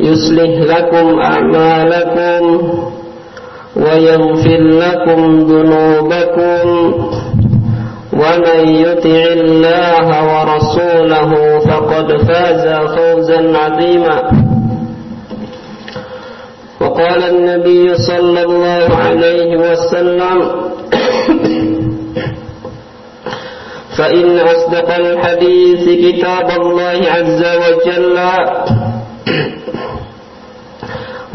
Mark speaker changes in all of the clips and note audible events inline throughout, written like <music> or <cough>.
Speaker 1: يصلح لكم أعمالكم ويغفر لكم ذنوبكم ومن يطع الله ورسوله فقد فاز فوزا عظيما. وقال النبي صلى الله عليه وسلم فإن أصدق الحديث كتاب الله عز وجل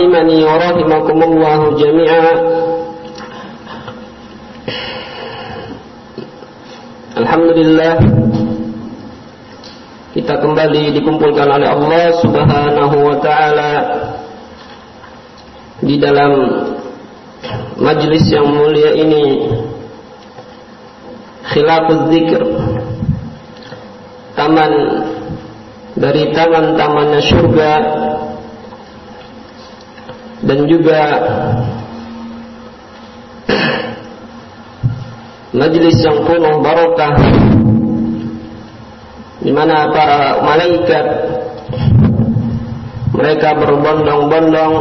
Speaker 1: rahimani wa rahimakumullahu jami'a. Alhamdulillah kita kembali dikumpulkan oleh Allah Subhanahu wa taala di dalam majlis yang mulia ini khilafuz zikr taman dari taman-tamannya surga dan juga majlis yang penuh barokah di mana para malaikat mereka berbondong-bondong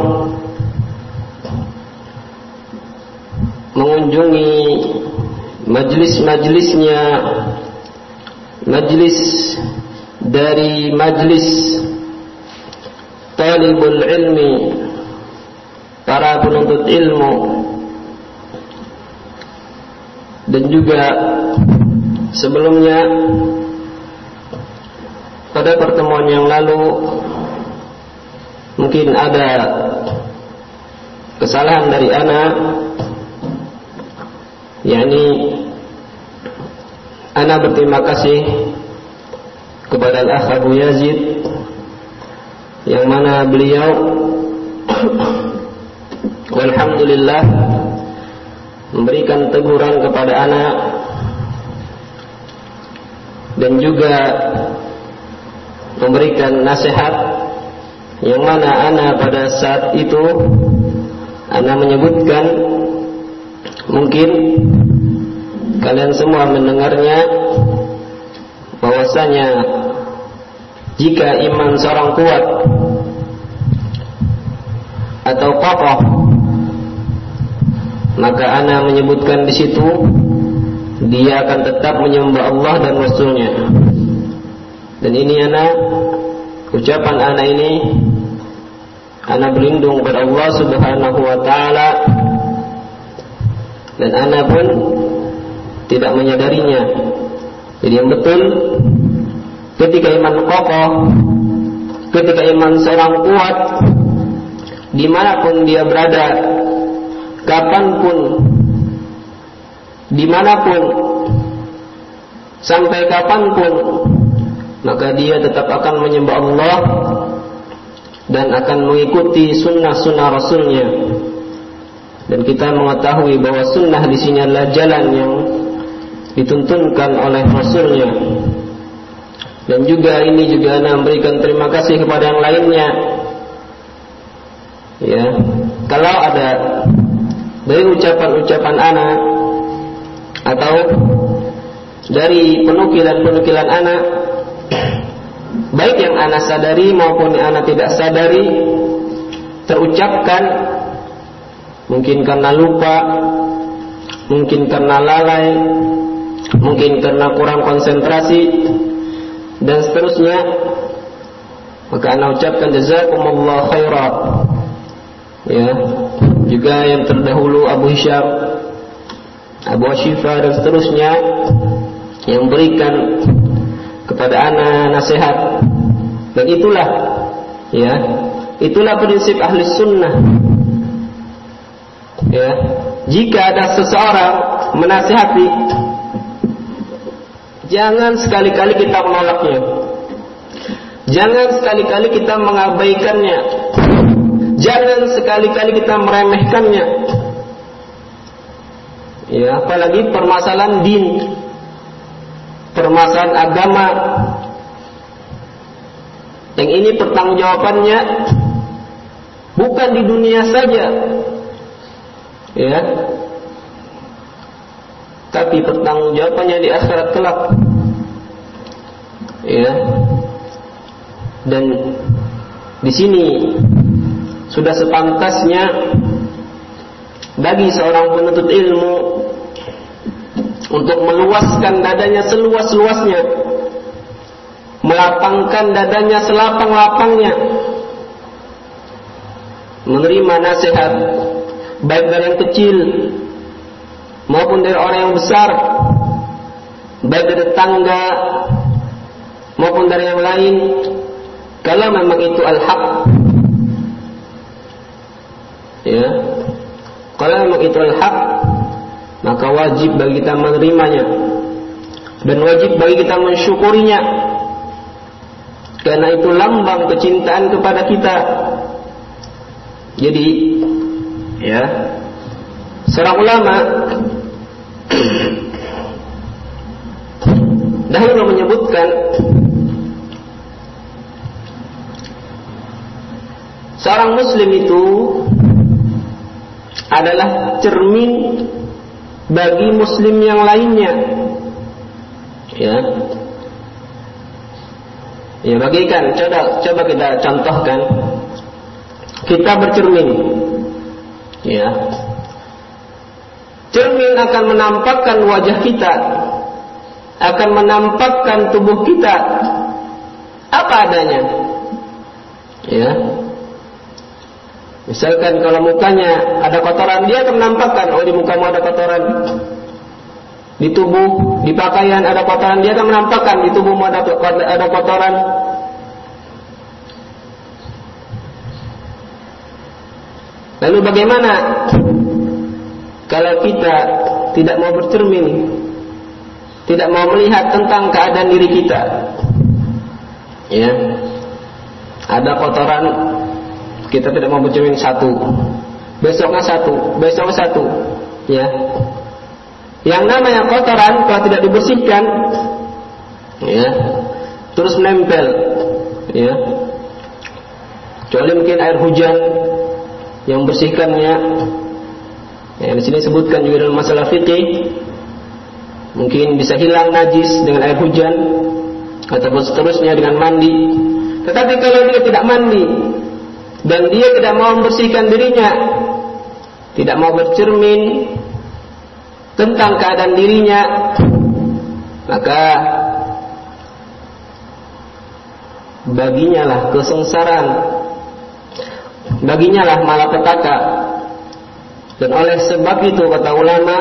Speaker 1: mengunjungi majlis-majlisnya majlis dari majlis talibul ilmi para penuntut ilmu dan juga sebelumnya pada pertemuan yang lalu mungkin ada kesalahan dari anak yakni ana berterima kasih kepada Al-Akh Yazid yang mana beliau walhamdulillah memberikan teguran kepada anak dan juga memberikan nasihat yang mana ana pada saat itu ana menyebutkan mungkin kalian semua mendengarnya bahwasanya jika iman seorang kuat atau kokoh. Maka ana menyebutkan di situ dia akan tetap menyembah Allah dan Rasulnya. Dan ini ana ucapan ana ini ana berlindung kepada Allah Subhanahu wa taala. Dan ana pun tidak menyadarinya. Jadi yang betul ketika iman kokoh ketika iman seorang kuat di mana pun dia berada kapan pun di mana pun sampai kapan pun maka dia tetap akan menyembah Allah dan akan mengikuti sunnah-sunnah Rasulnya. Dan kita mengetahui bahwa sunnah di sini adalah jalan yang dituntunkan oleh Rasulnya. Dan juga ini juga memberikan terima kasih kepada yang lainnya ya. Kalau ada dari ucapan-ucapan anak atau dari penukilan-penukilan anak baik yang anak sadari maupun yang anak tidak sadari terucapkan mungkin karena lupa mungkin karena lalai mungkin karena kurang konsentrasi dan seterusnya maka anak ucapkan jazakumullah khairat ya. Juga yang terdahulu Abu Hisham Abu Ashifa dan seterusnya yang berikan kepada anak nasihat. Dan itulah ya itulah prinsip ahli sunnah. Ya. Jika ada seseorang menasihati jangan sekali-kali kita menolaknya. Jangan sekali-kali kita mengabaikannya jangan sekali-kali kita meremehkannya. Ya apalagi permasalahan din permasalahan agama. Yang ini pertanggungjawabannya bukan di dunia saja. Ya. Tapi pertanggungjawabannya di akhirat kelak. Ya. Dan di sini sudah sepantasnya bagi seorang penuntut ilmu untuk meluaskan dadanya seluas-luasnya melapangkan dadanya selapang-lapangnya menerima nasihat baik dari yang kecil maupun dari orang yang besar baik dari tetangga maupun dari yang lain. Kalau memang itu al-haq ya. Kalau memang itu al-haq maka wajib bagi kita menerimanya. Dan wajib bagi kita mensyukurinya. Karena itu lambang kecintaan kepada kita. Jadi ya. Seorang ulama <clears throat> dahulu menyebutkan seorang muslim itu adalah cermin bagi muslim yang lainnya. Ya. Ya bagikan. Coba coba kita contohkan. Kita bercermin. Ya. Cermin akan menampakkan wajah kita akan menampakkan tubuh kita. Apa adanya. Ya Misalkan kalau mukanya ada kotoran, dia akan menampakkan, oh di mukamu ada kotoran. Di tubuh, di pakaian ada kotoran, dia akan menampakkan di tubuhmu ada, ada kotoran. Lalu bagaimana kalau kita tidak mau bercermin, tidak mau melihat tentang keadaan diri kita? Ya, ada kotoran kita tidak mau bercermin satu besoknya satu besoknya satu ya yang namanya kotoran kalau tidak dibersihkan ya terus menempel ya kecuali mungkin air hujan yang membersihkannya. Ya, di sini sebutkan juga dalam masalah fikih mungkin bisa hilang najis dengan air hujan ataupun seterusnya dengan mandi. Tetapi kalau dia tidak mandi dan dia tidak mau membersihkan dirinya, tidak mau bercermin tentang keadaan dirinya, maka baginya lah kesengsaraan, baginya lah malapetaka. Dan oleh sebab itu kata ulama,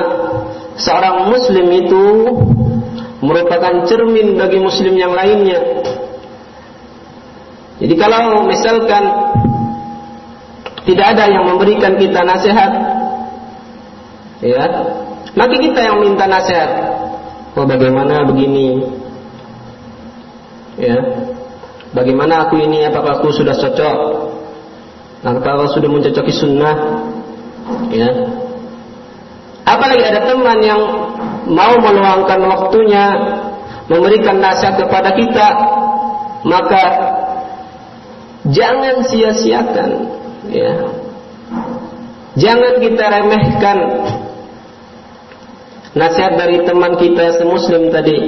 Speaker 1: seorang muslim itu merupakan cermin bagi muslim yang lainnya. Jadi kalau misalkan tidak ada yang memberikan kita nasihat, ya, maka kita yang minta nasihat. Oh bagaimana begini? Ya, bagaimana aku ini? Apakah aku sudah cocok? Apakah aku sudah mencocoki sunnah? Ya, Apalagi ada teman yang mau meluangkan waktunya memberikan nasihat kepada kita, maka jangan sia-siakan ya. Jangan kita remehkan nasihat dari teman kita semuslim tadi.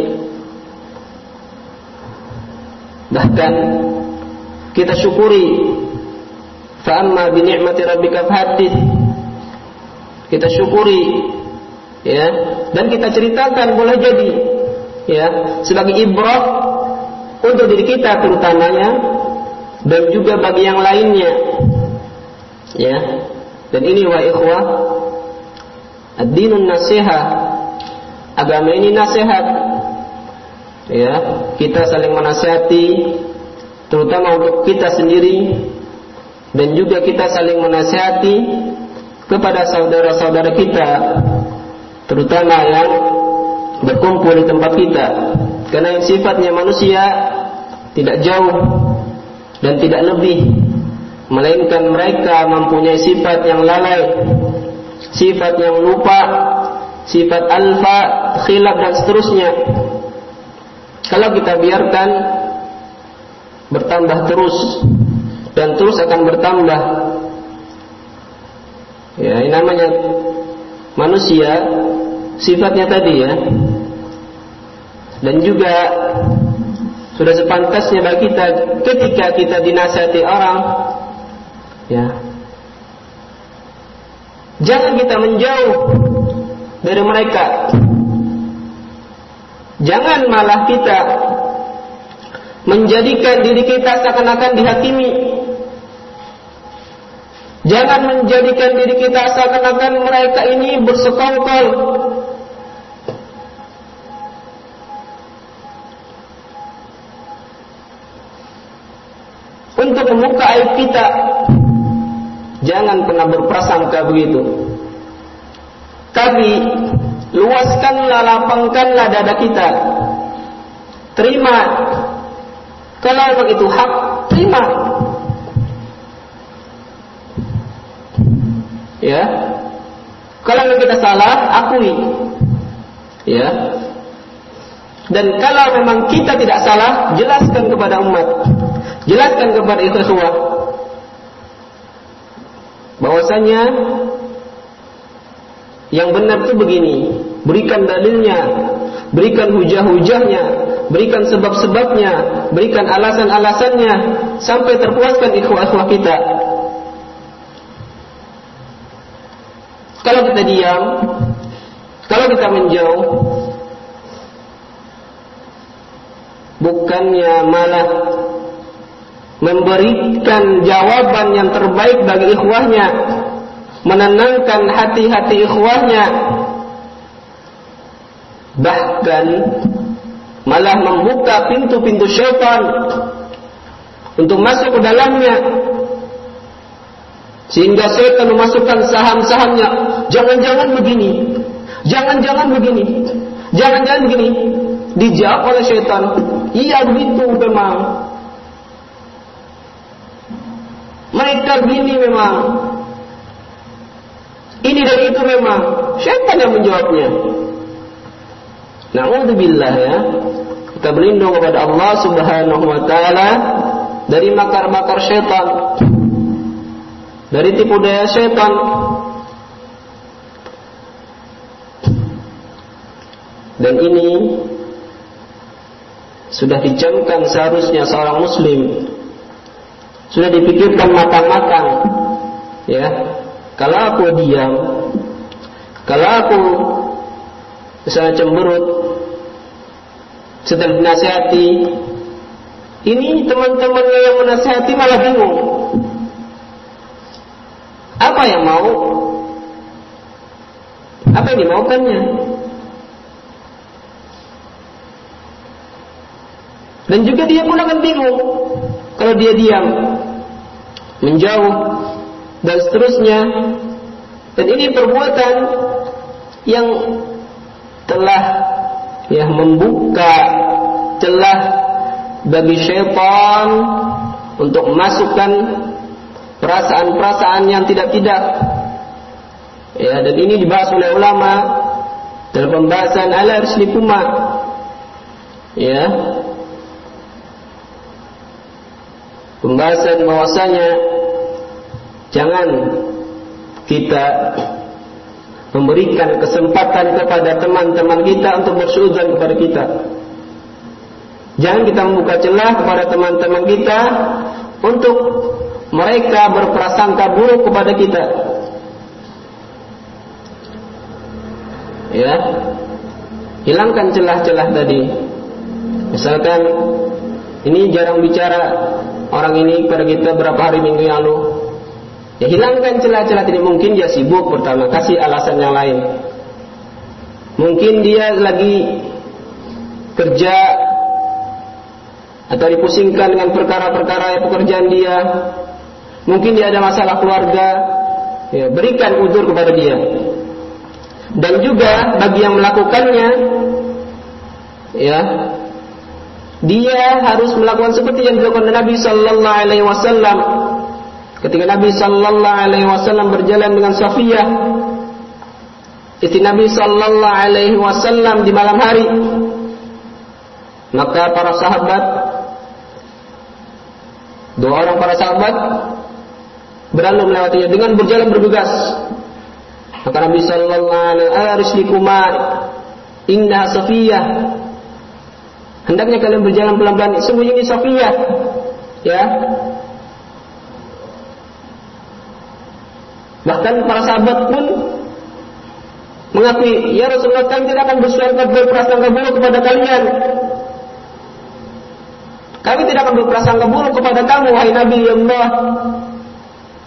Speaker 1: Bahkan kita syukuri. Fa amma bi ni'mati rabbika fahaddits. Kita syukuri. Ya. Dan kita ceritakan boleh jadi. Ya. Sebagai ibrah untuk diri kita terutamanya dan juga bagi yang lainnya ya. Dan ini wa ikhwah ad-dinun nasihat agama ini nasihat. Ya. Kita saling menasihati terutama untuk kita sendiri. Dan juga kita saling menasihati kepada saudara-saudara kita terutama yang berkumpul di tempat kita. Karena yang sifatnya manusia tidak jauh dan tidak lebih melainkan mereka mempunyai sifat yang lalai sifat yang lupa sifat alfa khilaf dan seterusnya kalau kita biarkan bertambah terus dan terus akan bertambah Ya, ini namanya manusia sifatnya tadi ya. Dan juga sudah sepantasnya bagi kita ketika kita dinasihati orang ya. Jangan kita menjauh dari mereka. Jangan malah kita menjadikan diri kita seakan-akan dihakimi Jangan menjadikan diri kita seakan-akan mereka ini bersekongkol. Untuk membuka aib kita. Jangan pernah berprasangka begitu. Tapi luaskanlah, lapangkanlah dada kita. Terima. Kalau itu hak, terima. Ya. Kalau kita salah, akui. Ya. Dan kalau memang kita tidak salah, jelaskan kepada umat. Jelaskan kepada ikhwah. Bahwasanya yang benar itu begini, berikan dalilnya, berikan hujah-hujahnya, berikan sebab-sebabnya, berikan alasan-alasannya sampai terpuaskan ikhwah-ikhwah kita. Kalau kita diam, kalau kita menjauh, bukannya malah memberikan jawaban yang terbaik bagi ikhwahnya, menenangkan hati-hati ikhwahnya, bahkan malah membuka pintu-pintu syaitan untuk masuk ke dalamnya sehingga setan memasukkan saham-sahamnya. Jangan-jangan begini. Jangan-jangan begini. Jangan-jangan begini. Dijawab oleh setan. Iya begitu memang. Mereka begini memang. Ini dan itu memang. Setan yang menjawabnya. Na'udzubillah ya. Kita berlindung kepada Allah Subhanahu wa taala dari makar-makar syaitan dari tipu daya syaitan. Dan ini sudah dijamkan seharusnya seorang muslim sudah dipikirkan matang-matang. Ya. Kalau aku diam kalau aku misalnya cemberut setelah dinasihati ini teman-temannya yang menasihati malah bingung. Apa yang mau? Apa yang dimaukannya? Dan juga dia pun akan bingung kalau dia diam, menjauh dan seterusnya. Dan ini perbuatan yang telah ya membuka celah bagi syaitan untuk memasukkan perasaan-perasaan yang tidak-tidak. Ya, dan ini dibahas oleh ulama dalam pembahasan al-arslikuma. Ya, pembahasan bahwasanya jangan kita memberikan kesempatan kepada teman-teman kita untuk bersuudzon kepada kita. Jangan kita membuka celah kepada teman-teman kita untuk mereka berprasangka buruk kepada kita. Ya. Hilangkan celah-celah tadi. Misalkan ini jarang bicara orang ini kepada kita berapa hari minggu yang lalu. Ya hilangkan celah-celah tidak mungkin dia sibuk pertama, kasih alasan yang lain. Mungkin dia lagi kerja atau dipusingkan dengan perkara-perkara pekerjaan dia. Mungkin dia ada masalah keluarga. Ya, berikan udur kepada dia. Dan juga bagi yang melakukannya ya dia harus melakukan seperti yang dilakukan Nabi Sallallahu Alaihi Wasallam. Ketika Nabi Sallallahu Alaihi Wasallam berjalan dengan Safiyah istri Nabi Sallallahu Alaihi Wasallam di malam hari maka para sahabat dua orang para sahabat berlalu melewatinya dengan berjalan bergegas. Maka Nabi Sallallahu Alaihi Wasallam inna Safiyah Hendaknya kalian berjalan pelan-pelan. Sembunyi Sofia. Ya. Bahkan para sahabat pun mengakui, ya Rasulullah kami tidak akan bersuara berprasangka buruk kepada kalian. Kami tidak akan berprasangka buruk kepada kamu, wahai Nabi Allah.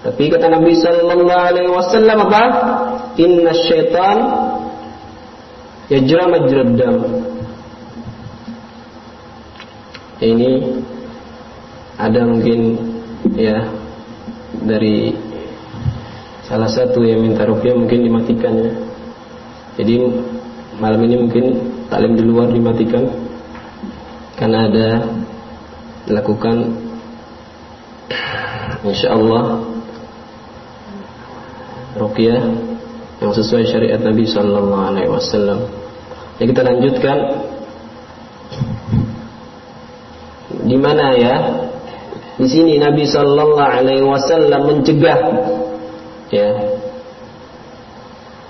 Speaker 1: Tapi kata Nabi Sallallahu Alaihi Wasallam apa? Inna syaitan yajra majrad dam ini ada mungkin ya dari salah satu yang minta rupiah mungkin dimatikan ya. Jadi malam ini mungkin taklim di luar dimatikan karena ada dilakukan insya Allah rupiah yang sesuai syariat Nabi Sallallahu Alaihi Wasallam. Ya kita lanjutkan di mana ya? Di sini Nabi Sallallahu Alaihi Wasallam mencegah, ya,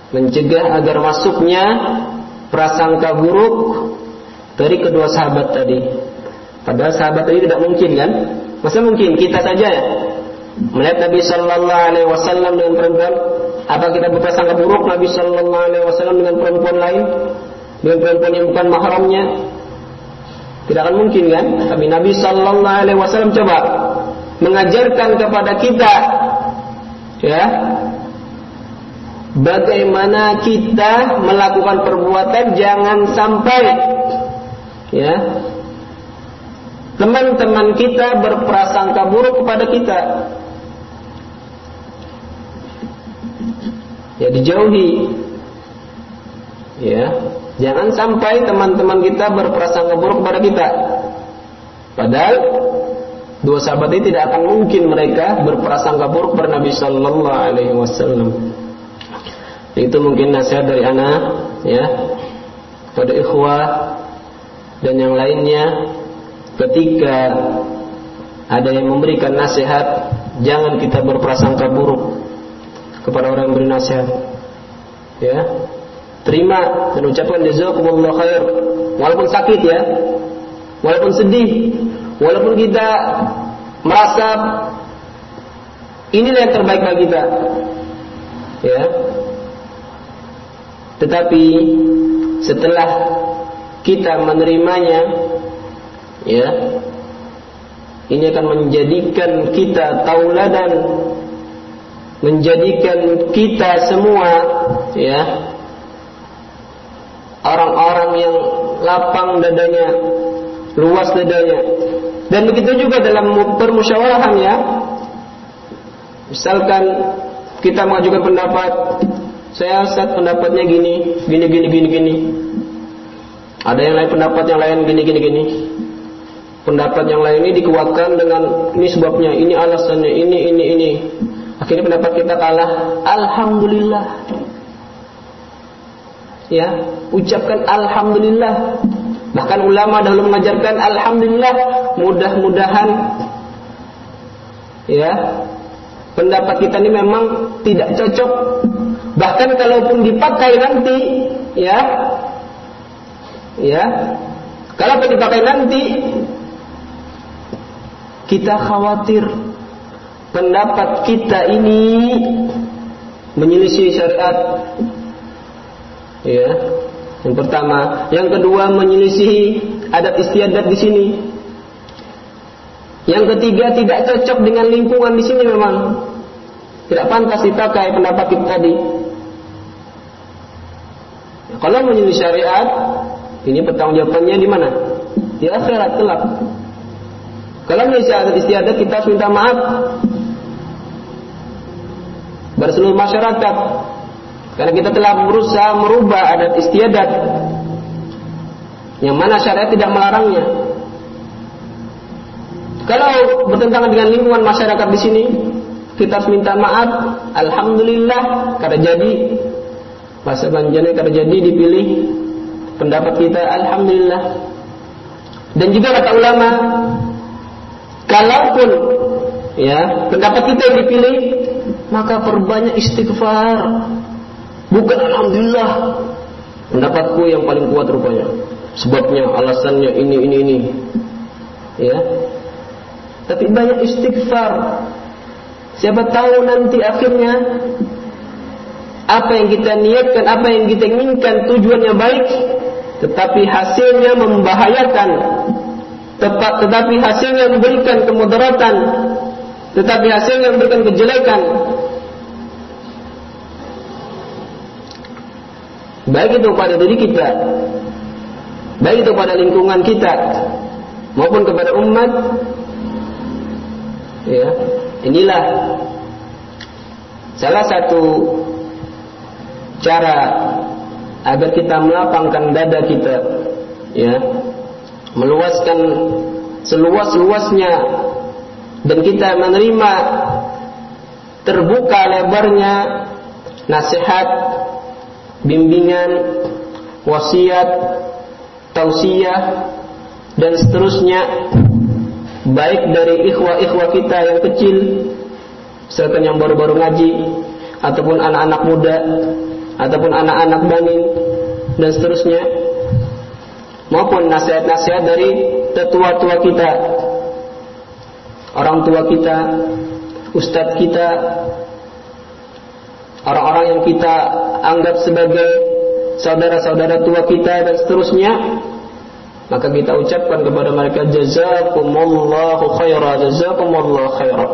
Speaker 1: mencegah agar masuknya prasangka buruk dari kedua sahabat tadi. Padahal sahabat tadi tidak mungkin kan? Masa mungkin kita saja ya? melihat Nabi Sallallahu Alaihi Wasallam dengan perempuan? Apa kita berprasangka buruk Nabi Sallallahu Alaihi Wasallam dengan perempuan lain? Dengan perempuan yang bukan mahramnya? Tidak akan mungkin kan? Tapi Nabi Sallallahu Alaihi Wasallam coba mengajarkan kepada kita, ya, bagaimana kita melakukan perbuatan jangan sampai, ya, teman-teman kita berprasangka buruk kepada kita. Ya dijauhi, ya Jangan sampai teman-teman kita berprasangka buruk kepada kita. Padahal dua sahabat ini tidak akan mungkin mereka berprasangka buruk kepada Nabi Sallallahu Alaihi Wasallam. Itu mungkin nasihat dari anak, ya, pada ikhwah dan yang lainnya ketika ada yang memberikan nasihat jangan kita berprasangka buruk kepada orang yang beri nasihat. Ya. Terima dan ucapkan jazakumullah khair walaupun sakit ya. Walaupun sedih, walaupun kita merasa inilah yang terbaik bagi kita. Ya. Tetapi setelah kita menerimanya ya ini akan menjadikan kita tauladan menjadikan kita semua ya orang-orang yang lapang dadanya luas dadanya dan begitu juga dalam permusyawarahan ya misalkan kita mengajukan pendapat saya set pendapatnya gini gini gini gini gini ada yang lain pendapat yang lain gini gini gini. Pendapat yang lain ini dikuatkan dengan ini sebabnya, ini alasannya, ini ini ini. Akhirnya pendapat kita kalah. Alhamdulillah. Ya, ucapkan alhamdulillah. Bahkan ulama dahulu mengajarkan alhamdulillah, mudah-mudahan ya pendapat kita ini memang tidak cocok. Bahkan kalaupun dipakai nanti ya Ya. Kalau dipakai nanti kita khawatir pendapat kita ini menyelisih syariat. Ya. Yang pertama, yang kedua menyelisih adat istiadat di sini. Yang ketiga tidak cocok dengan lingkungan di sini memang. Tidak pantas dipakai pendapat kita tadi. Kalau menyelisih syariat, ini pertanggungjawabannya di mana? Di akhirat kelak. Kalau misalnya ada istiadat kita harus minta maaf berseluruh masyarakat karena kita telah berusaha merubah adat istiadat yang mana syariat tidak melarangnya. Kalau bertentangan dengan lingkungan masyarakat di sini, kita harus minta maaf. Alhamdulillah karena jadi bahasa Banjarnya karena jadi dipilih pendapat kita alhamdulillah. Dan juga kata ulama, kalaupun ya pendapat kita yang dipilih, maka perbanyak istighfar. Bukan alhamdulillah. Pendapatku yang paling kuat rupanya. Sebabnya, alasannya ini ini ini. Ya. Tapi banyak istighfar. Siapa tahu nanti akhirnya apa yang kita niatkan, apa yang kita inginkan tujuannya baik, tetapi hasilnya membahayakan, tepat, tetapi hasilnya memberikan kemudaratan, tetapi hasilnya memberikan kejelekan. Baik itu pada diri kita, baik itu pada lingkungan kita, maupun kepada umat. Ya, inilah salah satu cara agar kita melapangkan dada kita. Ya. Meluaskan seluas-luasnya. Dan kita menerima terbuka lebarnya nasihat bimbingan wasiat tausiah dan seterusnya. Baik dari ikhwah-ikhwah kita yang kecil serta yang baru-baru ngaji ataupun anak-anak muda ataupun anak-anak bani dan seterusnya. Maupun nasihat-nasihat dari tetua-tua kita orang tua kita ustadz kita orang-orang yang kita anggap sebagai saudara-saudara tua kita dan seterusnya maka kita ucapkan kepada mereka jazakumullahu khaira jazakumullahu khaira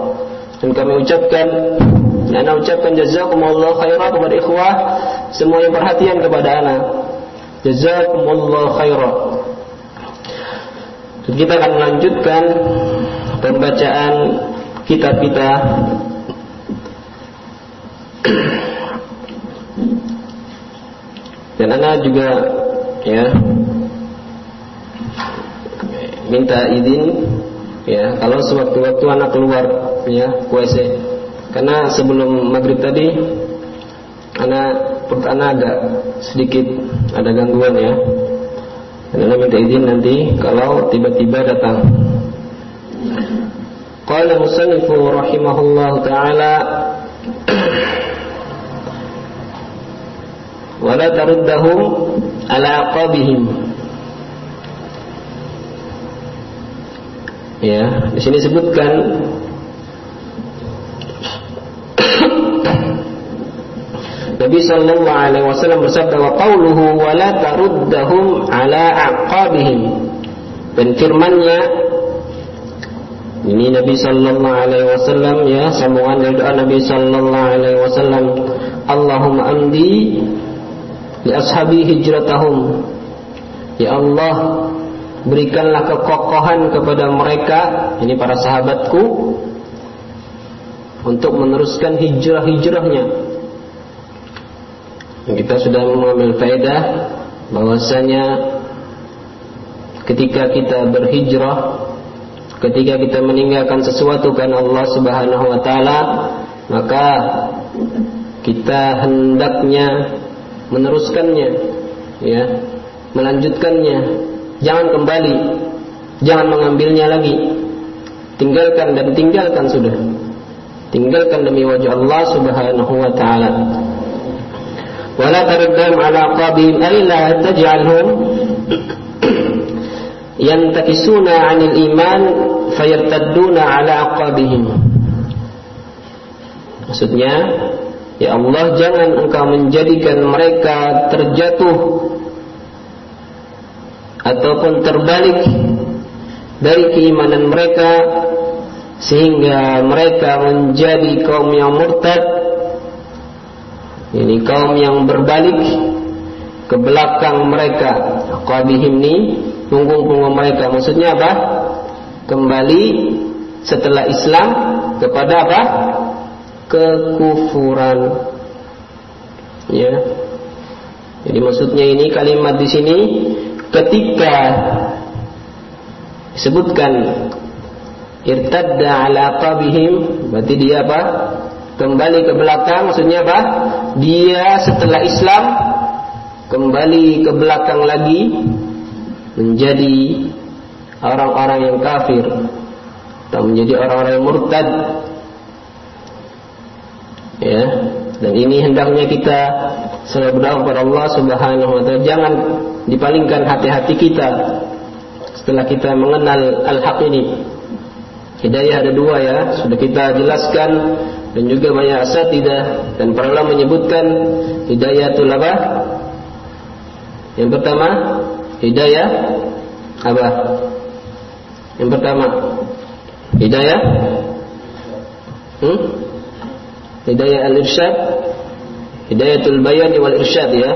Speaker 1: dan kami ucapkan dan ana ucapkan jazakumullah khairan kepada ikhwah semua yang perhatian kepada ana. Jazakumullah khairan. Kita akan melanjutkan pembacaan kitab kita <clears throat> dan ana juga ya minta izin ya kalau sewaktu-waktu anak keluar ya kuese karena sebelum maghrib tadi anak pertama ada sedikit ada gangguan ya. Dan anak minta izin nanti kalau tiba-tiba datang. Qala musannifu rahimahullah ta'ala wala taruddahum ala aqabihim. Ya di sini sebutkan <coughs> Nabi sallallahu alaihi wasallam bersabda wa qauluhu wa la taruddahum ala aqabihim. Dan firman-Nya ini Nabi sallallahu alaihi wasallam ya sambungan dari doa Nabi sallallahu alaihi wasallam. Allahumma amdi li ashabi hijratahum. Ya Allah berikanlah kekokohan kepada mereka ini para sahabatku untuk meneruskan hijrah-hijrahnya. Kita sudah mengambil faedah bahwasanya ketika kita berhijrah ketika kita meninggalkan sesuatu karena Allah Subhanahu wa taala maka kita hendaknya meneruskannya ya melanjutkannya. Jangan kembali jangan mengambilnya lagi. Tinggalkan dan tinggalkan sudah. Tinggalkan demi wajah Allah Subhanahu wa taala. Wala taraddam ala qabihim ay la taj'alhum yantakisuna 'anil iman fayartadduna ala aqabihim. Maksudnya Ya Allah jangan engkau menjadikan mereka terjatuh Ataupun terbalik Dari keimanan mereka Sehingga mereka menjadi kaum yang murtad ini kaum yang berbalik ke belakang mereka. Qabihim ini punggung-punggung mereka. Maksudnya apa? Kembali setelah Islam kepada apa? Kekufuran. Ya. Jadi maksudnya ini kalimat di sini ketika disebutkan irtadda ala qabihim berarti dia apa? kembali ke belakang maksudnya apa? Dia setelah Islam kembali ke belakang lagi menjadi orang-orang yang kafir atau menjadi orang-orang yang murtad. Ya, dan ini hendaknya kita selalu berdoa kepada Allah Subhanahu wa taala jangan dipalingkan hati-hati kita setelah kita mengenal al-haq ini. Hidayah ada dua ya, sudah kita jelaskan dan juga banyak asatidah dan ulama menyebutkan hidayatul apa? Yang pertama, hidayah apa? Yang pertama, hidayah hmm? Hidayah al-irsyad, hidayatul bayan wal irsyad ya.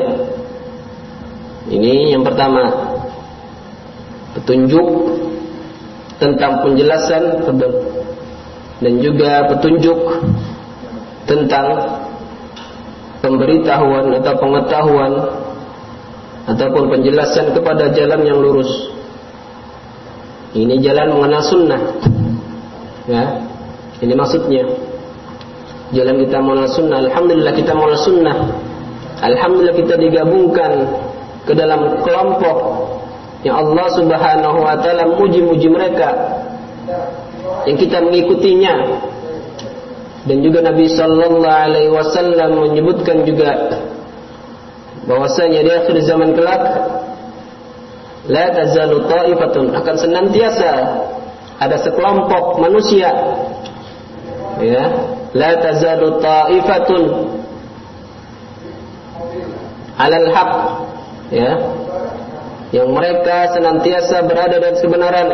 Speaker 1: Ini yang pertama. Petunjuk tentang penjelasan dan juga petunjuk tentang pemberitahuan atau pengetahuan ataupun penjelasan kepada jalan yang lurus. Ini jalan mengenal sunnah. Ya, ini maksudnya. Jalan kita mengenal sunnah. Alhamdulillah kita mengenal sunnah. Alhamdulillah kita digabungkan ke dalam kelompok yang Allah Subhanahu wa taala muji-muji mereka yang kita mengikutinya dan juga Nabi sallallahu alaihi wasallam menyebutkan juga bahwasanya di akhir zaman kelak la tazalu ta'ifatun akan senantiasa ada sekelompok manusia ya. La tazalu ta'ifatun. Alal haq. Ya. Yang mereka senantiasa berada dalam kebenaran.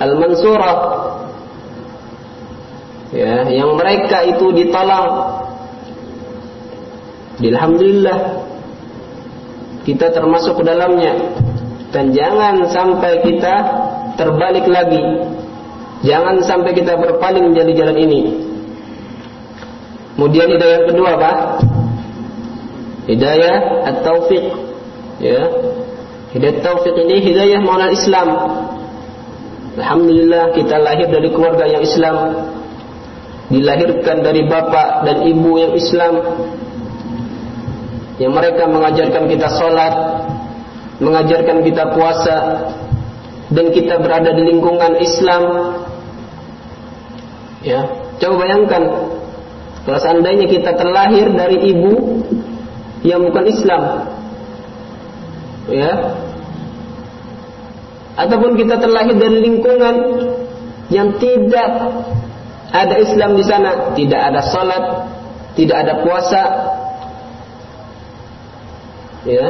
Speaker 1: Al-mansurah. Ya. Yang mereka itu ditolong. Alhamdulillah. Kita termasuk ke dalamnya. Dan jangan sampai kita terbalik lagi jangan sampai kita berpaling menjadi jalan ini. Kemudian hidayah yang kedua apa? Hidayah at-taufiq. Ya. Hidayah taufik ini hidayah mengenal Islam. Alhamdulillah kita lahir dari keluarga yang Islam. Dilahirkan dari bapak dan ibu yang Islam. Yang mereka mengajarkan kita sholat mengajarkan kita puasa dan kita berada di lingkungan Islam Ya, coba bayangkan kalau seandainya kita terlahir dari ibu yang bukan Islam, ya, ataupun kita terlahir dari lingkungan yang tidak ada Islam di sana, tidak ada salat, tidak ada puasa, ya,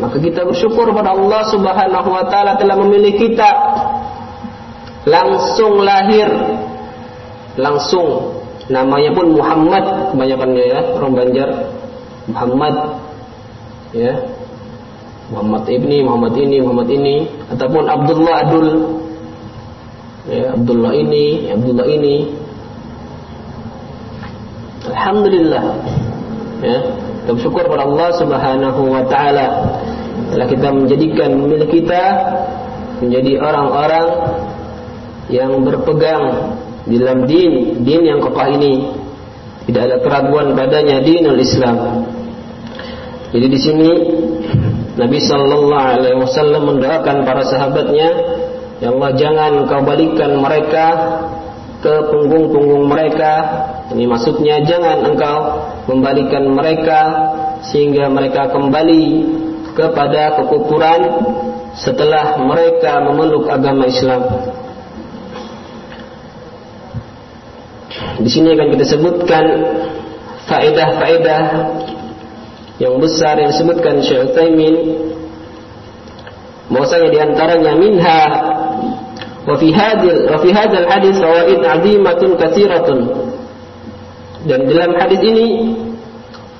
Speaker 1: maka kita bersyukur kepada Allah Subhanahu wa taala telah memilih kita langsung lahir langsung. Namanya pun Muhammad. Kebanyakannya ya orang Banjar. Muhammad. Ya. Muhammad ibni Muhammad ini Muhammad ini. Ataupun Abdullah Adul. Ya Abdullah ini Abdullah ini. Alhamdulillah. Ya. Bersyukur kepada Allah Subhanahu wa taala. Telah kita menjadikan milik kita menjadi orang-orang yang berpegang di dalam din, din yang kokoh ini tidak ada keraguan padanya dinul Islam. Jadi di sini Nabi Sallallahu Alaihi Wasallam mendoakan para sahabatnya, ya Allah jangan kau balikan mereka ke punggung-punggung mereka. Ini maksudnya jangan engkau membalikan mereka sehingga mereka kembali kepada kekufuran setelah mereka memeluk agama Islam. Di sini akan kita sebutkan faedah-faedah yang besar yang disebutkan Syekh Utsaimin. Bahwasanya di antaranya minha wa fi hadil wa fi hadzal hadis fawaid 'azimatun katsiratun dan dalam hadis ini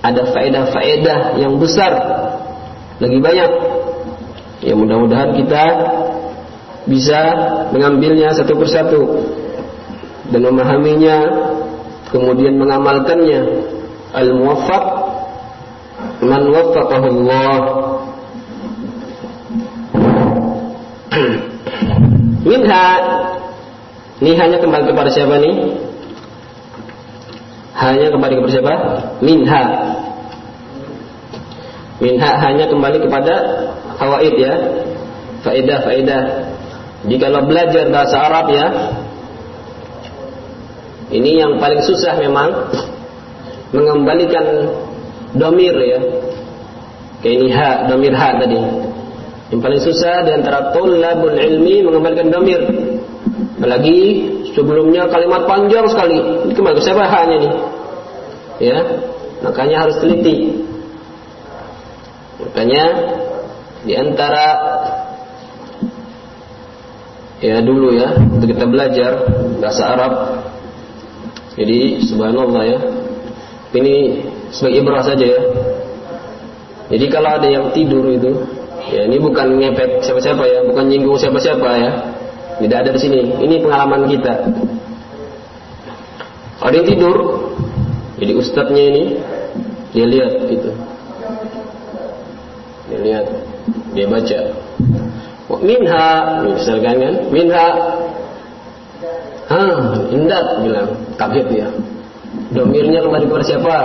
Speaker 1: ada faedah-faedah yang besar lagi banyak ya mudah-mudahan kita bisa mengambilnya satu persatu dan memahaminya kemudian mengamalkannya. Al-muwaffaq man waffaqahu Allah <clears throat> minha ini hanya kembali kepada siapa nih? Hanya kembali kepada siapa? Minha. Minha hanya kembali kepada fawaid ya. Faedah faedah jika belajar bahasa Arab ya ini yang paling susah memang mengembalikan domir ya. Kayak ini ha, domir ha tadi. Yang paling susah di antara tulabul ilmi mengembalikan domir. Apalagi sebelumnya kalimat panjang sekali. Ini ke mana? Siapa hanya nih? Ya, makanya harus teliti. Makanya di antara ya dulu ya, untuk kita belajar bahasa Arab jadi subhanallah ya. Ini sebagai ibrah saja ya. Jadi kalau ada yang tidur itu, ya ini bukan ngepet siapa-siapa ya, bukan nyinggung siapa-siapa ya. Tidak ada di sini. Ini pengalaman kita. Ada yang tidur, jadi ustadznya ini dia lihat gitu. Dia lihat, dia baca. Minha, misalkan kan, minha Hah, indat bilang, kaget dia. Domirnya kembali kepada siapa?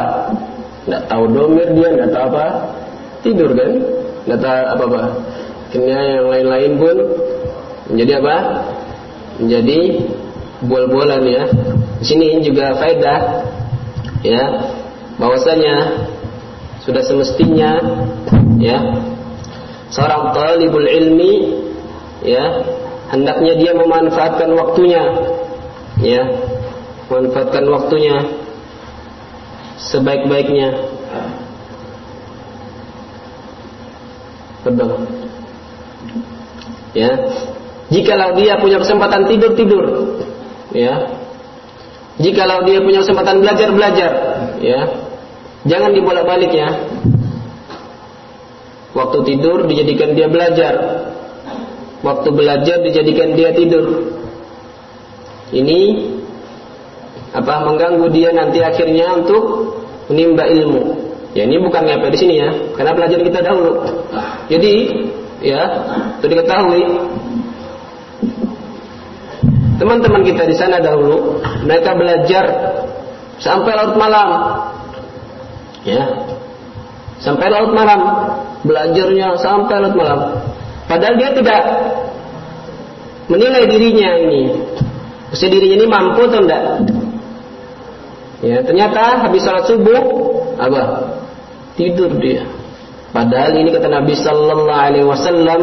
Speaker 1: Tidak tahu domir dia, tidak tahu apa. Tidur kan? Tidak tahu apa-apa. Akhirnya yang lain-lain pun menjadi apa? Menjadi bol-bolan ya. Di sini juga faedah ya bahwasanya sudah semestinya ya seorang talibul ilmi ya hendaknya dia memanfaatkan waktunya ya manfaatkan waktunya sebaik-baiknya. Betul. Ya. Jikalau dia punya kesempatan tidur tidur ya. Jikalau dia punya kesempatan belajar belajar ya. Jangan dibolak-balik ya. Waktu tidur dijadikan dia belajar. Waktu belajar dijadikan dia tidur. Ini apa mengganggu dia nanti akhirnya untuk menimba ilmu. Ya ini bukan apa di sini ya, karena pelajar kita dahulu. Jadi ya itu diketahui teman-teman kita di sana dahulu mereka belajar sampai larut malam. Ya. Sampai larut malam belajarnya sampai larut malam. Padahal dia tidak menilai dirinya ini Mesti dirinya ini mampu atau enggak? Ya, ternyata habis sholat subuh apa? Tidur dia. Padahal ini kata Nabi sallallahu alaihi wasallam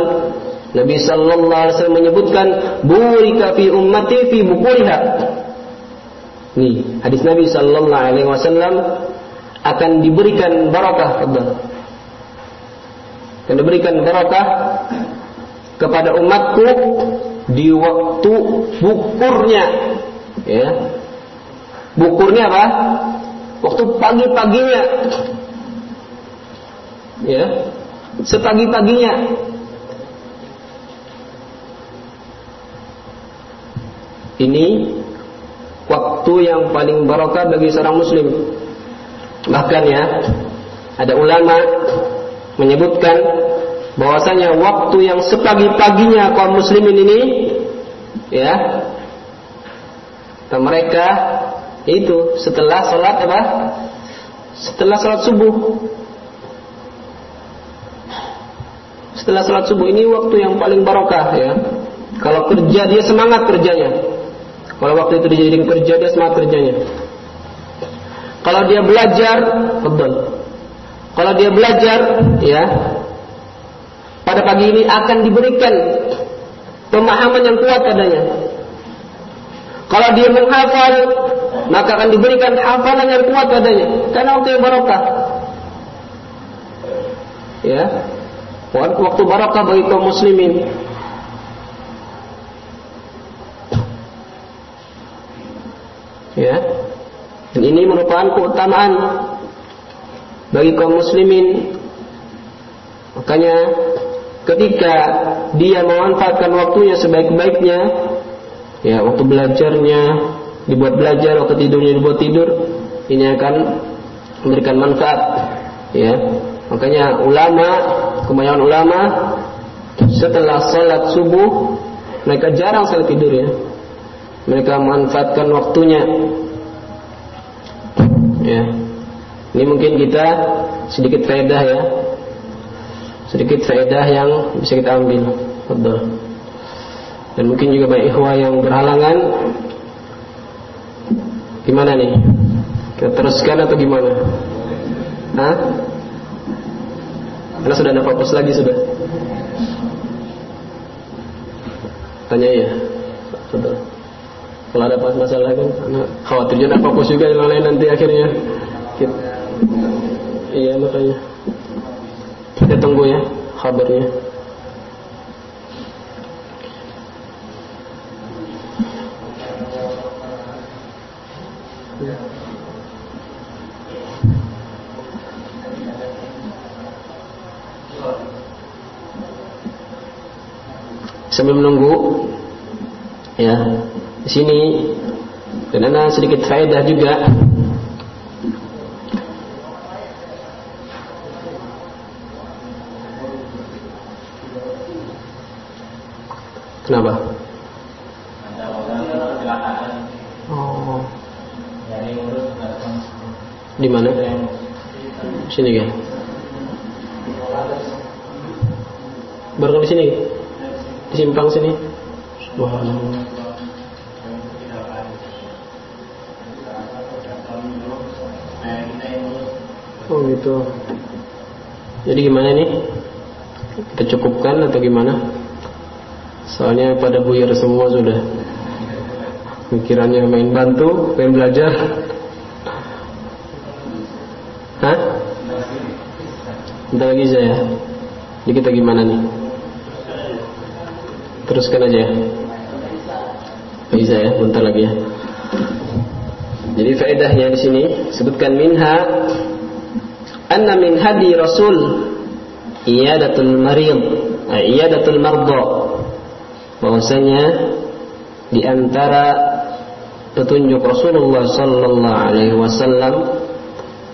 Speaker 1: Nabi sallallahu alaihi wasallam menyebutkan burika fi ummati fi bukuriha. Nih, hadis Nabi sallallahu alaihi wasallam akan diberikan barakah akan diberikan barakah kepada umatku di waktu bukurnya ya bukurnya apa? Waktu pagi-paginya. Ya. Sepagi-paginya. Ini waktu yang paling barokah bagi seorang muslim. Bahkan ya ada ulama menyebutkan bahwasanya waktu yang sepagi-paginya kaum muslimin ini ya mereka itu setelah sholat apa setelah sholat subuh setelah sholat subuh ini waktu yang paling barokah ya. Kalau kerja dia semangat kerjanya. Kalau waktu itu dia kerja dia semangat kerjanya. Kalau dia belajar, betul. Kalau dia belajar, ya, pada pagi ini akan diberikan pemahaman yang kuat padanya. Kalau dia menghafal, maka akan diberikan hafalan yang kuat padanya. Karena waktu yang barokah. Ya, waktu barakah bagi kaum muslimin. Ya. Dan ini merupakan keutamaan bagi kaum muslimin. Makanya ketika dia memanfaatkan waktunya sebaik-baiknya, ya waktu belajarnya dibuat belajar, waktu tidurnya dibuat tidur, ini akan memberikan manfaat. Ya, makanya ulama kebanyakan ulama setelah salat subuh mereka jarang sekali tidur ya. Mereka manfaatkan waktunya. Ya. Ini mungkin kita sedikit faedah ya. Sedikit faedah yang bisa kita ambil. Betul. Dan mungkin juga banyak ikhwah yang berhalangan. Gimana nih? Kita teruskan atau gimana? Hah? Karena sudah ada fokus lagi sudah. Tanya ya. Sudah. Kalau ada masalah kan, anak khawatir jangan fokus juga yang lain nanti akhirnya. Iya makanya. Kita tunggu ya kabarnya. Sambil menunggu ya di sini dan ada sedikit faedah juga Kenapa? Oh. Di mana? Sini kan? Baru di sini simpang sini. Subhanallah. Oh gitu. Jadi gimana nih kita cukupkan atau gimana? Soalnya pada buyar semua sudah. Pikirannya main bantu main belajar. Hah? Bentar lagi saya Jadi kita gimana nih Teruskan aja ya. Bisa ya, bentar lagi ya. Jadi faedahnya di sini sebutkan minha anna min hadi Rasul iyadatul marid, eh, iyadatul mardo. Bahwasanya di antara petunjuk Rasulullah sallallahu alaihi wasallam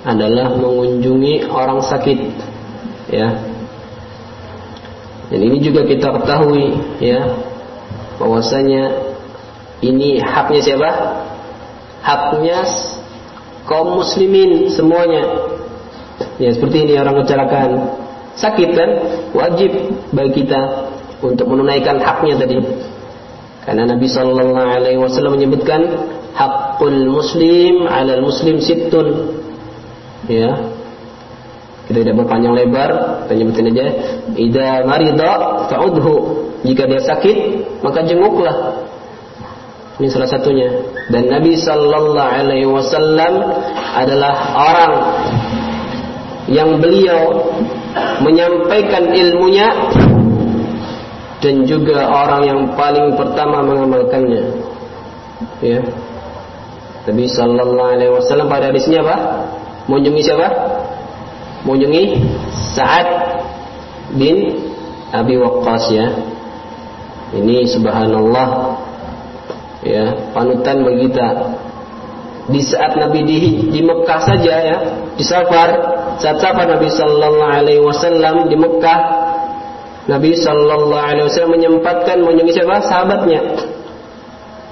Speaker 1: adalah mengunjungi orang sakit. Ya, dan ini juga kita ketahui ya bahwasanya ini haknya siapa? Haknya kaum muslimin semuanya. Ya seperti ini orang kecelakaan sakit kan wajib bagi kita untuk menunaikan haknya tadi. Karena Nabi sallallahu alaihi wasallam menyebutkan hakul muslim 'alal muslim sittun. Ya. Kita tidak berpanjang lebar, kita nyebutin aja. Idza marida fa'udhu. Jika dia sakit, maka jenguklah. Ini salah satunya. Dan Nabi sallallahu alaihi wasallam adalah orang yang beliau menyampaikan ilmunya dan juga orang yang paling pertama mengamalkannya. Ya. Nabi sallallahu alaihi wasallam pada hadisnya apa? Mengunjungi siapa? Mengunjungi Sa'ad bin Abi Waqqas ya. Ini subhanallah ya, panutan bagi kita. Di saat Nabi di, di Mekah saja ya, di safar, saat safar Nabi sallallahu alaihi wasallam di Mekah Nabi Shallallahu Alaihi Wasallam menyempatkan mengunjungi siapa? Sahabatnya.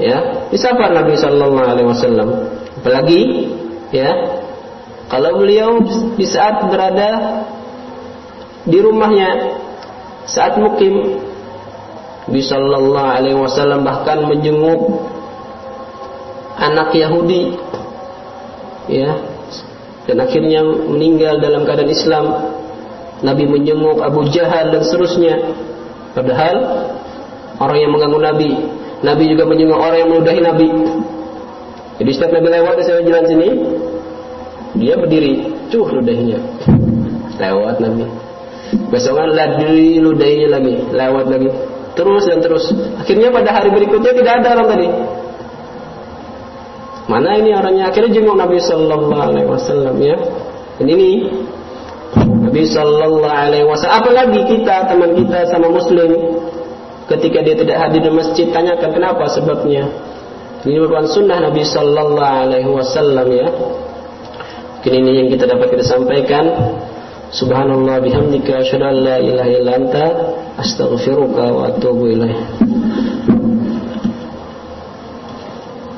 Speaker 1: Ya, di safar Nabi Shallallahu Alaihi Wasallam. Apalagi, ya, kalau beliau di saat berada di rumahnya saat mukim Nabi Shallallahu Alaihi Wasallam bahkan menjenguk anak Yahudi, ya, dan akhirnya meninggal dalam keadaan Islam Nabi menjenguk Abu Jahal dan seterusnya. Padahal orang yang mengganggu Nabi, Nabi juga menjenguk orang yang meludahi Nabi. Jadi setiap Nabi lewat di jalan sini, dia berdiri, cuh ludahinya. Lewat Nabi. Besokan lagi ludahinya lagi, lewat lagi. Terus dan terus. Akhirnya pada hari berikutnya tidak ada orang tadi. Mana ini orangnya? Akhirnya jenguk Nabi Sallallahu Alaihi Wasallam ya. Dan ini Nabi Shallallahu Alaihi Wasallam. Apalagi kita teman kita sama Muslim, ketika dia tidak hadir di masjid, tanyakan kenapa sebabnya. Ini merupakan sunnah Nabi Shallallahu Alaihi Wasallam ya. Mungkin ini yang kita dapat kita sampaikan. Subhanallah bihamdika asyhadu an la ilaha illa anta astaghfiruka wa atubu ilaih.